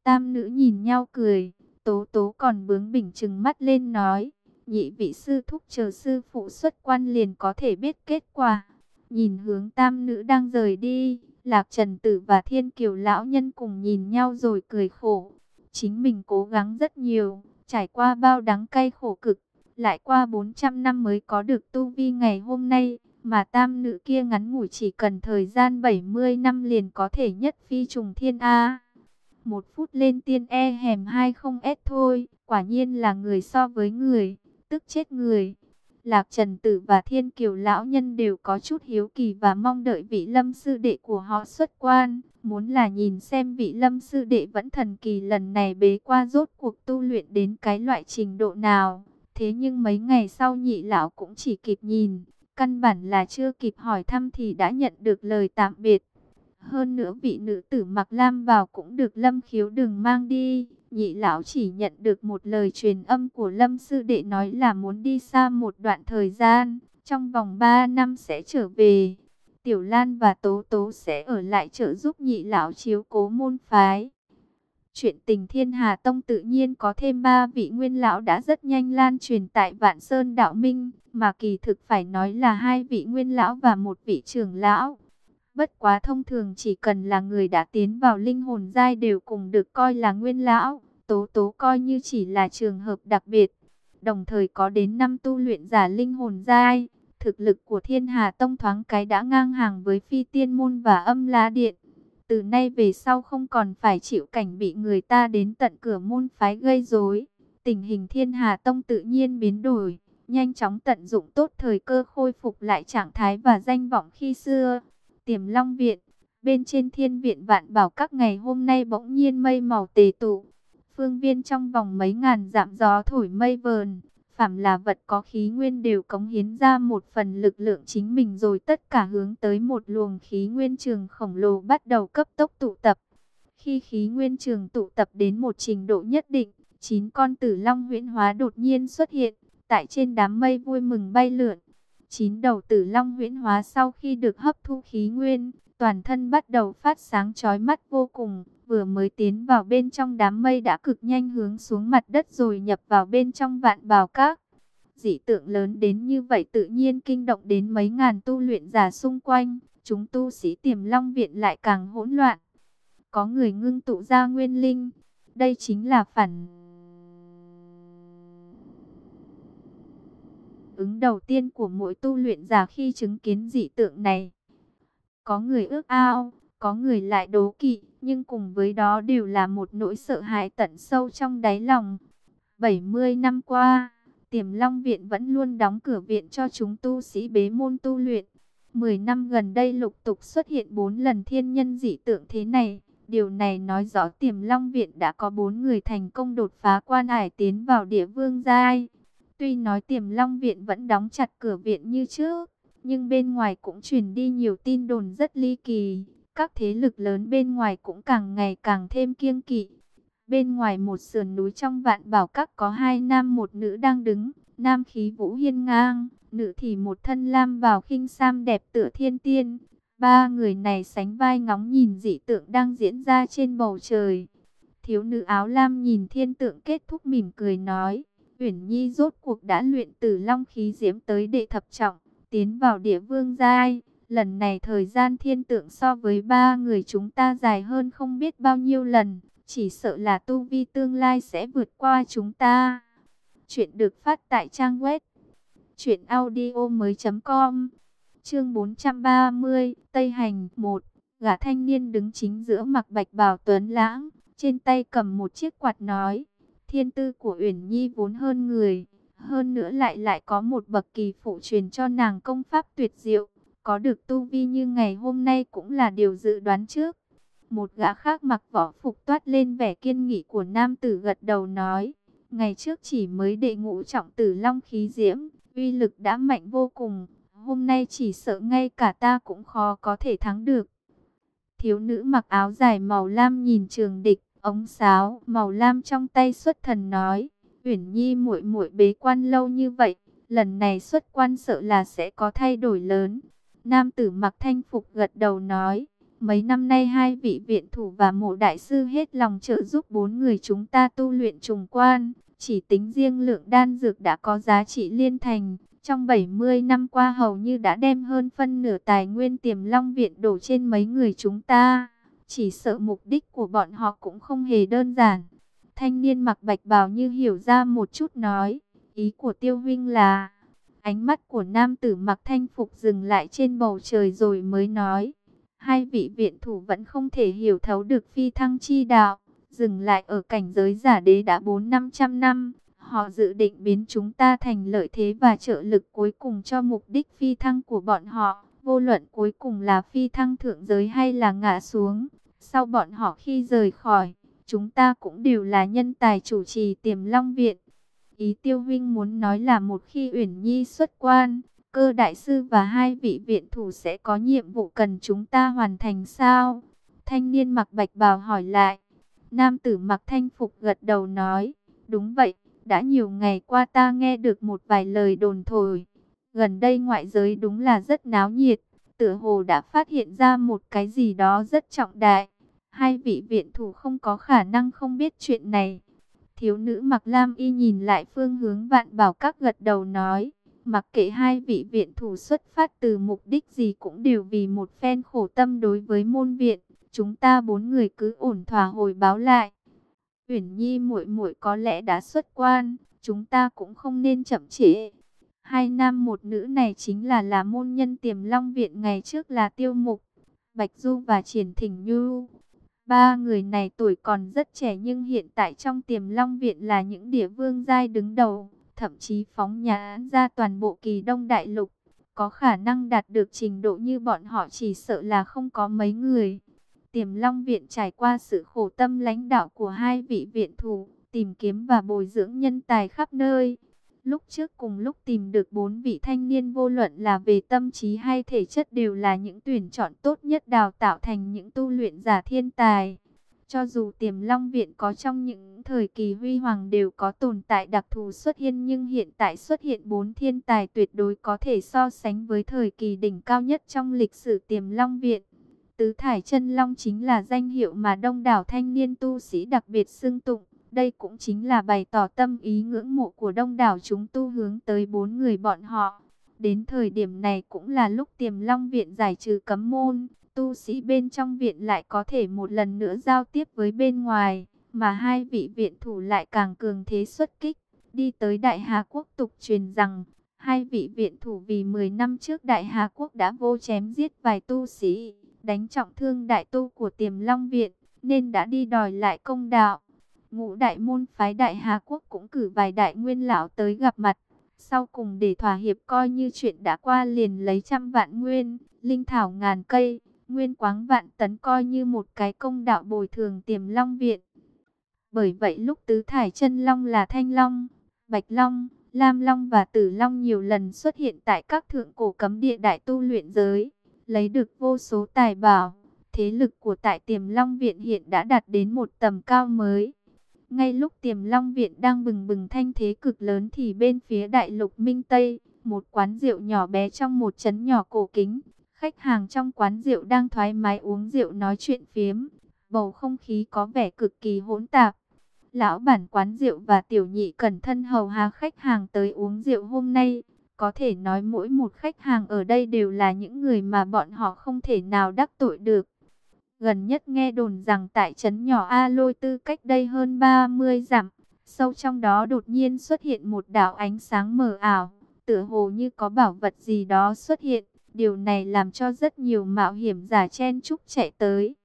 Tam nữ nhìn nhau cười, tố tố còn bướng bỉnh trừng mắt lên nói, nhị vị sư thúc chờ sư phụ xuất quan liền có thể biết kết quả. Nhìn hướng tam nữ đang rời đi, Lạc Trần Tử và Thiên Kiều Lão Nhân cùng nhìn nhau rồi cười khổ. Chính mình cố gắng rất nhiều, trải qua bao đắng cay khổ cực, lại qua 400 năm mới có được tu vi ngày hôm nay mà tam nữ kia ngắn ngủi chỉ cần thời gian 70 năm liền có thể nhất phi trùng thiên A. Một phút lên tiên e hèm 20S thôi, quả nhiên là người so với người, tức chết người. Lạc Trần Tử và Thiên Kiều Lão Nhân đều có chút hiếu kỳ và mong đợi vị lâm sư đệ của họ xuất quan. Muốn là nhìn xem vị lâm sư đệ vẫn thần kỳ lần này bế qua rốt cuộc tu luyện đến cái loại trình độ nào. Thế nhưng mấy ngày sau nhị lão cũng chỉ kịp nhìn, căn bản là chưa kịp hỏi thăm thì đã nhận được lời tạm biệt. Hơn nữa vị nữ tử mặc lam vào cũng được lâm khiếu đừng mang đi. Nhị lão chỉ nhận được một lời truyền âm của lâm sư đệ nói là muốn đi xa một đoạn thời gian. Trong vòng 3 năm sẽ trở về. Tiểu Lan và Tố Tố sẽ ở lại trợ giúp nhị lão chiếu cố môn phái. Chuyện tình Thiên Hà Tông tự nhiên có thêm ba vị nguyên lão đã rất nhanh lan truyền tại Vạn Sơn Đạo Minh, mà kỳ thực phải nói là hai vị nguyên lão và một vị trưởng lão. Bất quá thông thường chỉ cần là người đã tiến vào linh hồn giai đều cùng được coi là nguyên lão, tố tố coi như chỉ là trường hợp đặc biệt. Đồng thời có đến năm tu luyện giả linh hồn giai, thực lực của thiên hà tông thoáng cái đã ngang hàng với phi tiên môn và âm lá điện. Từ nay về sau không còn phải chịu cảnh bị người ta đến tận cửa môn phái gây rối. Tình hình thiên hà tông tự nhiên biến đổi, nhanh chóng tận dụng tốt thời cơ khôi phục lại trạng thái và danh vọng khi xưa. Tiềm Long Viện, bên trên thiên viện vạn bảo các ngày hôm nay bỗng nhiên mây màu tề tụ. Phương viên trong vòng mấy ngàn dặm gió thổi mây vờn, phạm là vật có khí nguyên đều cống hiến ra một phần lực lượng chính mình rồi tất cả hướng tới một luồng khí nguyên trường khổng lồ bắt đầu cấp tốc tụ tập. Khi khí nguyên trường tụ tập đến một trình độ nhất định, chín con tử long huyễn hóa đột nhiên xuất hiện, tại trên đám mây vui mừng bay lượn. Chín đầu tử long huyễn hóa sau khi được hấp thu khí nguyên, toàn thân bắt đầu phát sáng chói mắt vô cùng, vừa mới tiến vào bên trong đám mây đã cực nhanh hướng xuống mặt đất rồi nhập vào bên trong vạn bào các. Dị tượng lớn đến như vậy tự nhiên kinh động đến mấy ngàn tu luyện giả xung quanh, chúng tu sĩ tiềm long viện lại càng hỗn loạn. Có người ngưng tụ ra nguyên linh, đây chính là phản ứng đầu tiên của mỗi tu luyện giả khi chứng kiến dị tượng này. Có người ước ao, có người lại đố kỵ, nhưng cùng với đó đều là một nỗi sợ hãi tận sâu trong đáy lòng. 70 năm qua, Tiềm Long Viện vẫn luôn đóng cửa viện cho chúng tu sĩ bế môn tu luyện. 10 năm gần đây lục tục xuất hiện 4 lần thiên nhân dị tượng thế này. Điều này nói rõ Tiềm Long Viện đã có 4 người thành công đột phá quan hải tiến vào địa vương giai. Tuy nói Tiềm Long Viện vẫn đóng chặt cửa viện như trước, nhưng bên ngoài cũng truyền đi nhiều tin đồn rất ly kỳ. Các thế lực lớn bên ngoài cũng càng ngày càng thêm kiêng kỵ. Bên ngoài một sườn núi trong vạn bảo các có hai nam một nữ đang đứng. Nam khí vũ hiên ngang, nữ thì một thân lam vào khinh sam đẹp tựa thiên tiên. Ba người này sánh vai ngóng nhìn dị tượng đang diễn ra trên bầu trời. Thiếu nữ áo lam nhìn thiên tượng kết thúc mỉm cười nói. Uyển Nhi rốt cuộc đã luyện từ long khí diễm tới đệ thập trọng, tiến vào địa vương giai. Lần này thời gian thiên tượng so với ba người chúng ta dài hơn không biết bao nhiêu lần. Chỉ sợ là tu vi tương lai sẽ vượt qua chúng ta. Chuyện được phát tại trang web truyệnaudiomoi.com. Chương 430, Tây Hành 1. Gã thanh niên đứng chính giữa mặc bạch bào tuấn lãng, trên tay cầm một chiếc quạt nói: "Thiên tư của Uyển Nhi vốn hơn người, hơn nữa lại lại có một bậc kỳ phụ truyền cho nàng công pháp tuyệt diệu, có được tu vi như ngày hôm nay cũng là điều dự đoán trước." Một gã khác mặc võ phục toát lên vẻ kiên nghị của nam tử gật đầu nói. Ngày trước chỉ mới đệ ngũ trọng tử long khí diễm, uy lực đã mạnh vô cùng. Hôm nay chỉ sợ ngay cả ta cũng khó có thể thắng được. Thiếu nữ mặc áo dài màu lam nhìn trường địch, ống sáo màu lam trong tay xuất thần nói. Uyển Nhi muội muội bế quan lâu như vậy, lần này xuất quan sợ là sẽ có thay đổi lớn. Nam tử mặc thanh phục gật đầu nói. Mấy năm nay hai vị viện thủ và mộ đại sư hết lòng trợ giúp bốn người chúng ta tu luyện trùng quan. Chỉ tính riêng lượng đan dược đã có giá trị liên thành. Trong 70 năm qua hầu như đã đem hơn phân nửa tài nguyên tiềm long viện đổ trên mấy người chúng ta. Chỉ sợ mục đích của bọn họ cũng không hề đơn giản. Thanh niên mặc bạch bào như hiểu ra một chút nói. Ý của tiêu huynh là... Ánh mắt của nam tử mặc thanh phục dừng lại trên bầu trời rồi mới nói. Hai vị viện thủ vẫn không thể hiểu thấu được phi thăng chi đạo. Dừng lại ở cảnh giới giả đế đã 4-500 năm. Họ dự định biến chúng ta thành lợi thế và trợ lực cuối cùng cho mục đích phi thăng của bọn họ. Vô luận cuối cùng là phi thăng thượng giới hay là ngã xuống. Sau bọn họ khi rời khỏi, chúng ta cũng đều là nhân tài chủ trì tiềm long viện. Ý tiêu huynh muốn nói là một khi Uyển Nhi xuất quan, cơ đại sư và hai vị viện thủ sẽ có nhiệm vụ cần chúng ta hoàn thành sao? Thanh niên mặc bạch bào hỏi lại. Nam tử mặc thanh phục gật đầu nói, đúng vậy, đã nhiều ngày qua ta nghe được một vài lời đồn thổi. Gần đây ngoại giới đúng là rất náo nhiệt, tựa hồ đã phát hiện ra một cái gì đó rất trọng đại. Hai vị viện thủ không có khả năng không biết chuyện này. Thiếu nữ mặc lam y nhìn lại phương hướng vạn bảo các gật đầu nói. Mặc kệ hai vị viện thủ xuất phát từ mục đích gì cũng đều vì một phen khổ tâm đối với môn viện. Chúng ta bốn người cứ ổn thỏa hồi báo lại. Uyển Nhi muội muội có lẽ đã xuất quan, chúng ta cũng không nên chậm trễ. Hai nam một nữ này chính là là môn nhân tiềm long viện ngày trước là tiêu mục, Bạch Du và Triển Thỉnh Như. Ba người này tuổi còn rất trẻ nhưng hiện tại trong tiềm long viện là những địa vương giai đứng đầu, thậm chí phóng nhã ra toàn bộ kỳ đông đại lục. Có khả năng đạt được trình độ như bọn họ chỉ sợ là không có mấy người. Tiềm long viện trải qua sự khổ tâm lãnh đạo của hai vị viện thủ, tìm kiếm và bồi dưỡng nhân tài khắp nơi. Lúc trước cùng lúc tìm được bốn vị thanh niên vô luận là về tâm trí hay thể chất đều là những tuyển chọn tốt nhất đào tạo thành những tu luyện giả thiên tài. Cho dù tiềm long viện có trong những thời kỳ huy hoàng đều có tồn tại đặc thù xuất hiện, nhưng hiện tại xuất hiện bốn thiên tài tuyệt đối có thể so sánh với thời kỳ đỉnh cao nhất trong lịch sử tiềm long viện. Tứ thải chân long chính là danh hiệu mà đông đảo thanh niên tu sĩ đặc biệt xưng tụng. Đây cũng chính là bày tỏ tâm ý ngưỡng mộ của đông đảo chúng tu hướng tới bốn người bọn họ. Đến thời điểm này cũng là lúc tiềm long viện giải trừ cấm môn, tu sĩ bên trong viện lại có thể một lần nữa giao tiếp với bên ngoài, mà hai vị viện thủ lại càng cường thế xuất kích. Đi tới Đại Hà Quốc tục truyền rằng, hai vị viện thủ vì 10 năm trước Đại Hà Quốc đã vô chém giết vài tu sĩ, đánh trọng thương đại tu của tiềm long viện, nên đã đi đòi lại công đạo. Ngũ đại môn phái đại Hà Quốc cũng cử vài đại nguyên lão tới gặp mặt. Sau cùng để thỏa hiệp coi như chuyện đã qua liền lấy trăm vạn nguyên, linh thảo ngàn cây, nguyên quáng vạn tấn coi như một cái công đạo bồi thường tiềm long viện. Bởi vậy lúc tứ thải chân long là thanh long, bạch long, lam long và tử long nhiều lần xuất hiện tại các thượng cổ cấm địa đại tu luyện giới, lấy được vô số tài bảo. Thế lực của tại tiềm long viện hiện đã đạt đến một tầm cao mới. Ngay lúc tiềm long viện đang bừng bừng thanh thế cực lớn thì bên phía đại lục Minh Tây, một quán rượu nhỏ bé trong một trấn nhỏ cổ kính. Khách hàng trong quán rượu đang thoải mái uống rượu nói chuyện phiếm. Bầu không khí có vẻ cực kỳ hỗn tạp. Lão bản quán rượu và tiểu nhị cẩn thân hầu hạ khách hàng tới uống rượu hôm nay. Có thể nói mỗi một khách hàng ở đây đều là những người mà bọn họ không thể nào đắc tội được. Gần nhất nghe đồn rằng tại trấn nhỏ A Lôi Tư cách đây hơn 30 dặm, sâu trong đó đột nhiên xuất hiện một đảo ánh sáng mờ ảo, tựa hồ như có bảo vật gì đó xuất hiện. Điều này làm cho rất nhiều mạo hiểm giả chen chúc chạy tới.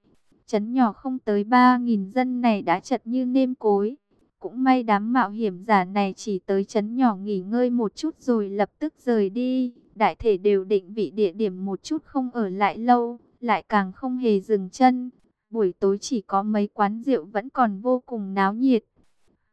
Trấn nhỏ không tới 3.000 dân này đã chật như nêm cối. Cũng may đám mạo hiểm giả này chỉ tới trấn nhỏ nghỉ ngơi một chút rồi lập tức rời đi. Đại thể đều định vị địa điểm một chút không ở lại lâu lại càng không hề dừng chân. Buổi tối chỉ có mấy quán rượu vẫn còn vô cùng náo nhiệt.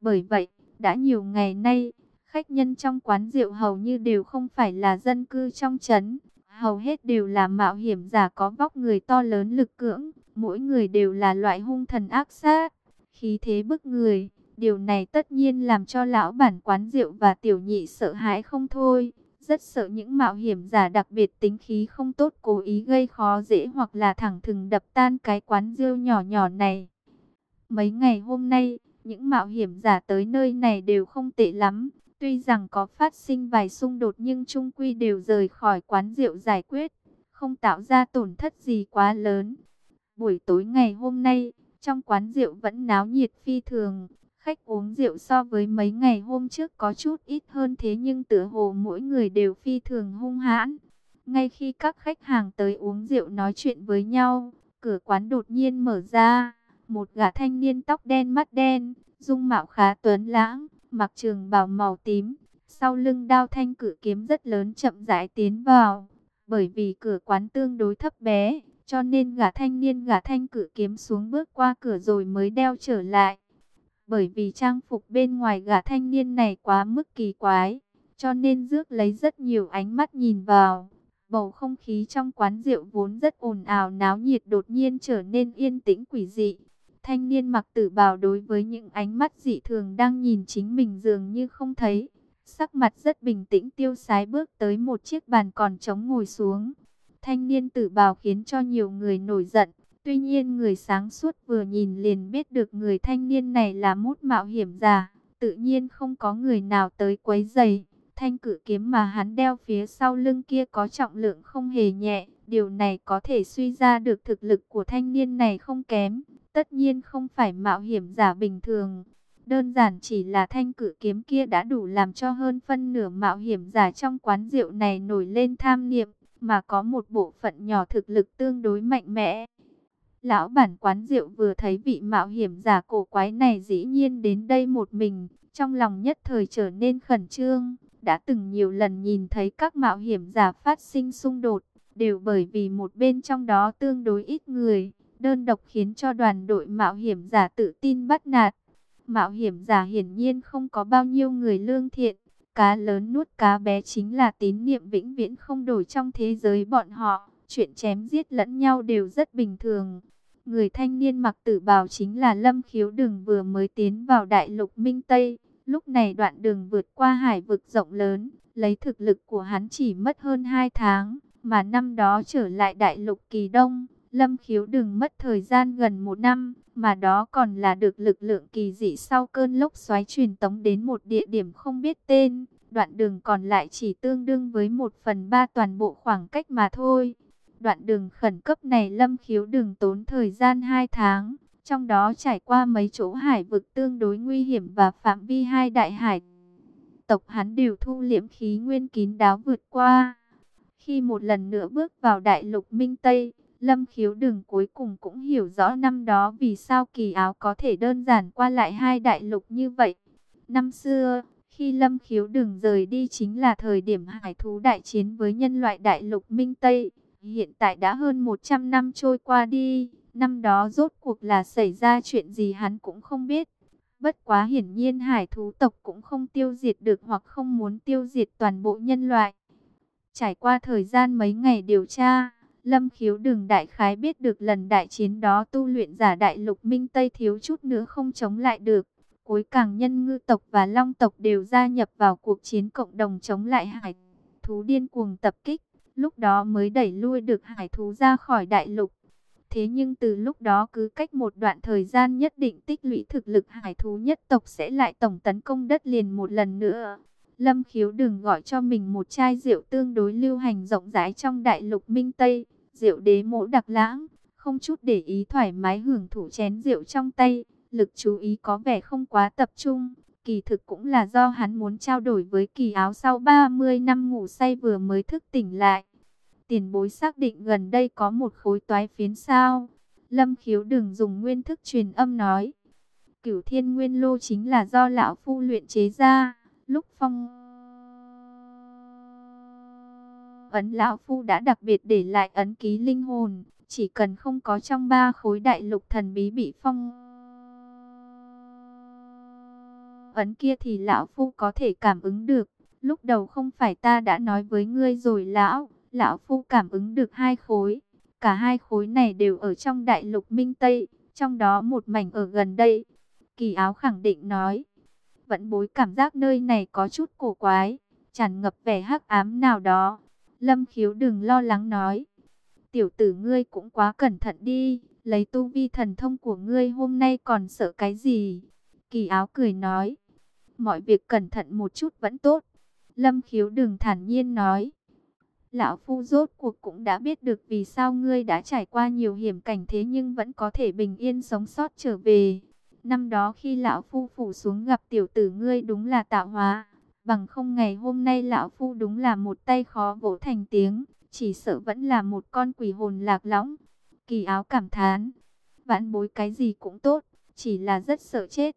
Bởi vậy, đã nhiều ngày nay, khách nhân trong quán rượu hầu như đều không phải là dân cư trong trấn. Hầu hết đều là mạo hiểm giả có vóc người to lớn lực cưỡng, mỗi người đều là loại hung thần ác sát, khí thế bức người. Điều này tất nhiên làm cho lão bản quán rượu và tiểu nhị sợ hãi không thôi rất sợ những mạo hiểm giả đặc biệt tính khí không tốt cố ý gây khó dễ hoặc là thẳng thừng đập tan cái quán rượu nhỏ nhỏ này. Mấy ngày hôm nay, những mạo hiểm giả tới nơi này đều không tệ lắm. Tuy rằng có phát sinh vài xung đột nhưng trung quy đều rời khỏi quán rượu giải quyết, không tạo ra tổn thất gì quá lớn. Buổi tối ngày hôm nay, trong quán rượu vẫn náo nhiệt phi thường, khách uống rượu so với mấy ngày hôm trước có chút ít hơn thế nhưng tựa hồ mỗi người đều phi thường hung hãn. Ngay khi các khách hàng tới uống rượu nói chuyện với nhau, cửa quán đột nhiên mở ra. Một gã thanh niên tóc đen mắt đen, dung mạo khá tuấn lãng, mặc trường bào màu tím. Sau lưng đao thanh cử kiếm rất lớn chậm rãi tiến vào. Bởi vì cửa quán tương đối thấp bé, cho nên gã thanh niên gã thanh cử kiếm xuống bước qua cửa rồi mới đeo trở lại. Bởi vì trang phục bên ngoài gã thanh niên này quá mức kỳ quái, cho nên rước lấy rất nhiều ánh mắt nhìn vào. Bầu không khí trong quán rượu vốn rất ồn ào náo nhiệt đột nhiên trở nên yên tĩnh quỷ dị. Thanh niên mặc tử bào đối với những ánh mắt dị thường đang nhìn chính mình dường như không thấy. Sắc mặt rất bình tĩnh tiêu sái bước tới một chiếc bàn còn trống ngồi xuống. Thanh niên tử bào khiến cho nhiều người nổi giận. Tuy nhiên người sáng suốt vừa nhìn liền biết được người thanh niên này là mút mạo hiểm giả. Tự nhiên không có người nào tới quấy giày. Thanh cử kiếm mà hắn đeo phía sau lưng kia có trọng lượng không hề nhẹ. Điều này có thể suy ra được thực lực của thanh niên này không kém. Tất nhiên không phải mạo hiểm giả bình thường. Đơn giản chỉ là thanh cử kiếm kia đã đủ làm cho hơn phân nửa mạo hiểm giả trong quán rượu này nổi lên tham niệm, mà có một bộ phận nhỏ thực lực tương đối mạnh mẽ. Lão bản quán rượu vừa thấy vị mạo hiểm giả cổ quái này dĩ nhiên đến đây một mình, trong lòng nhất thời trở nên khẩn trương, đã từng nhiều lần nhìn thấy các mạo hiểm giả phát sinh xung đột, đều bởi vì một bên trong đó tương đối ít người, đơn độc khiến cho đoàn đội mạo hiểm giả tự tin bắt nạt. Mạo hiểm giả hiển nhiên không có bao nhiêu người lương thiện, cá lớn nuốt cá bé chính là tín niệm vĩnh viễn không đổi trong thế giới bọn họ, chuyện chém giết lẫn nhau đều rất bình thường. Người thanh niên mặc tử bào chính là Lâm Khiếu đường vừa mới tiến vào đại lục Minh Tây, lúc này đoạn đường vượt qua hải vực rộng lớn, lấy thực lực của hắn chỉ mất hơn 2 tháng, mà năm đó trở lại đại lục Kỳ Đông, Lâm khiếu đường mất thời gian gần một năm, mà đó còn là được lực lượng kỳ dị sau cơn lốc xoáy truyền tống đến một địa điểm không biết tên. Đoạn đường còn lại chỉ tương đương với một phần ba toàn bộ khoảng cách mà thôi. Đoạn đường khẩn cấp này lâm khiếu đừng tốn thời gian 2 tháng, trong đó trải qua mấy chỗ hải vực tương đối nguy hiểm và phạm vi hai đại hải. Tộc hắn đều thu liễm khí nguyên kín đáo vượt qua. Khi một lần nữa bước vào đại lục Minh Tây, Lâm khiếu đừng cuối cùng cũng hiểu rõ năm đó vì sao kỳ áo có thể đơn giản qua lại hai đại lục như vậy. Năm xưa, khi Lâm khiếu đừng rời đi chính là thời điểm hải thú đại chiến với nhân loại đại lục Minh Tây. Hiện tại đã hơn 100 năm trôi qua đi, năm đó rốt cuộc là xảy ra chuyện gì hắn cũng không biết. Bất quá hiển nhiên hải thú tộc cũng không tiêu diệt được hoặc không muốn tiêu diệt toàn bộ nhân loại. Trải qua thời gian mấy ngày điều tra, Lâm khiếu đường đại khái biết được lần đại chiến đó tu luyện giả đại lục minh Tây thiếu chút nữa không chống lại được. Cuối càng nhân ngư tộc và long tộc đều gia nhập vào cuộc chiến cộng đồng chống lại hải thú điên cuồng tập kích. Lúc đó mới đẩy lui được hải thú ra khỏi đại lục. Thế nhưng từ lúc đó cứ cách một đoạn thời gian nhất định tích lũy thực lực hải thú nhất tộc sẽ lại tổng tấn công đất liền một lần nữa. Lâm khiếu đừng gọi cho mình một chai rượu tương đối lưu hành rộng rãi trong đại lục Minh Tây rượu đế mỗ đặc lãng, không chút để ý thoải mái hưởng thụ chén rượu trong tay, lực chú ý có vẻ không quá tập trung, kỳ thực cũng là do hắn muốn trao đổi với kỳ áo sau 30 năm ngủ say vừa mới thức tỉnh lại. Tiền bối xác định gần đây có một khối toái phiến sao. Lâm khiếu đừng dùng nguyên thức truyền âm nói. Cửu thiên nguyên lô chính là do lão phu luyện chế ra. Lúc phong ấn lão phu đã đặc biệt để lại ấn ký linh hồn, chỉ cần không có trong ba khối đại lục thần bí bị phong ấn kia thì lão phu có thể cảm ứng được. Lúc đầu không phải ta đã nói với ngươi rồi lão, lão phu cảm ứng được hai khối. Cả hai khối này đều ở trong đại lục Minh Tây, trong đó một mảnh ở gần đây. Kỳ áo khẳng định nói, vẫn bối cảm giác nơi này có chút cổ quái, tràn ngập vẻ hắc ám nào đó. Lâm khiếu đừng lo lắng nói. Tiểu tử ngươi cũng quá cẩn thận đi. Lấy tu vi thần thông của ngươi hôm nay còn sợ cái gì? Kỳ áo cười nói. Mọi việc cẩn thận một chút vẫn tốt. Lâm khiếu đừng thản nhiên nói. Lão Phu rốt cuộc cũng đã biết được vì sao ngươi đã trải qua nhiều hiểm cảnh thế nhưng vẫn có thể bình yên sống sót trở về. Năm đó khi lão phu phủ xuống gặp tiểu tử ngươi đúng là tạo hóa. Bằng không ngày hôm nay lão phu đúng là một tay khó vỗ thành tiếng. Chỉ sợ vẫn là một con quỷ hồn lạc lõng. Kỳ áo cảm thán. Vãn bối cái gì cũng tốt. Chỉ là rất sợ chết.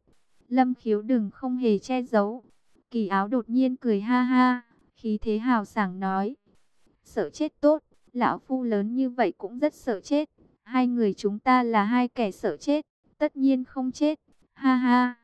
Lâm khiếu đừng không hề che giấu. Kỳ áo đột nhiên cười ha ha. Khí thế hào sảng nói. Sợ chết tốt. Lão phu lớn như vậy cũng rất sợ chết. Hai người chúng ta là hai kẻ sợ chết tất nhiên không chết. Ha ha.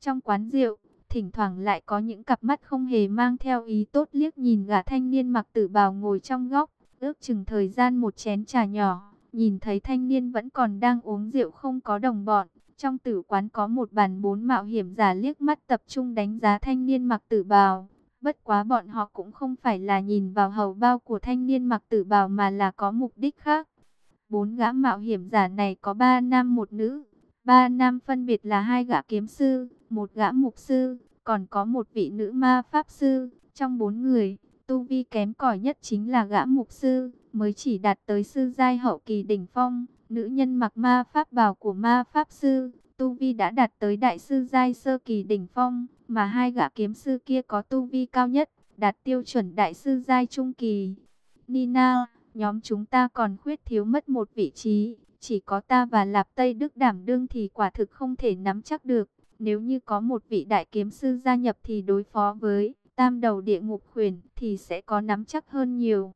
Trong quán rượu, thỉnh thoảng lại có những cặp mắt không hề mang theo ý tốt liếc nhìn gã thanh niên mặc tử bào ngồi trong góc, ước chừng thời gian một chén trà nhỏ, nhìn thấy thanh niên vẫn còn đang uống rượu không có đồng bọn. Trong tử quán có một bàn bốn mạo hiểm giả liếc mắt tập trung đánh giá thanh niên mặc tử bào. Bất quá bọn họ cũng không phải là nhìn vào hầu bao của thanh niên mặc tử bào mà là có mục đích khác. Bốn gã mạo hiểm giả này có ba nam một nữ, Ba nam phân biệt là hai gã kiếm sư, một gã mục sư, còn có một vị nữ ma pháp sư. Trong bốn người, tu vi kém cỏi nhất chính là gã mục sư, mới chỉ đạt tới sư giai hậu kỳ đỉnh phong. Nữ nhân mặc ma pháp bào của ma pháp sư, tu vi đã đạt tới đại sư giai sơ kỳ đỉnh phong, mà hai gã kiếm sư kia có tu vi cao nhất, đạt tiêu chuẩn đại sư giai trung kỳ. Nina, nhóm chúng ta còn khuyết thiếu mất một vị trí chỉ có ta và Lạp Tây Đức đảm đương thì quả thực không thể nắm chắc được. Nếu như có một vị đại kiếm sư gia nhập thì đối phó với tam đầu địa ngục khuyển thì sẽ có nắm chắc hơn nhiều.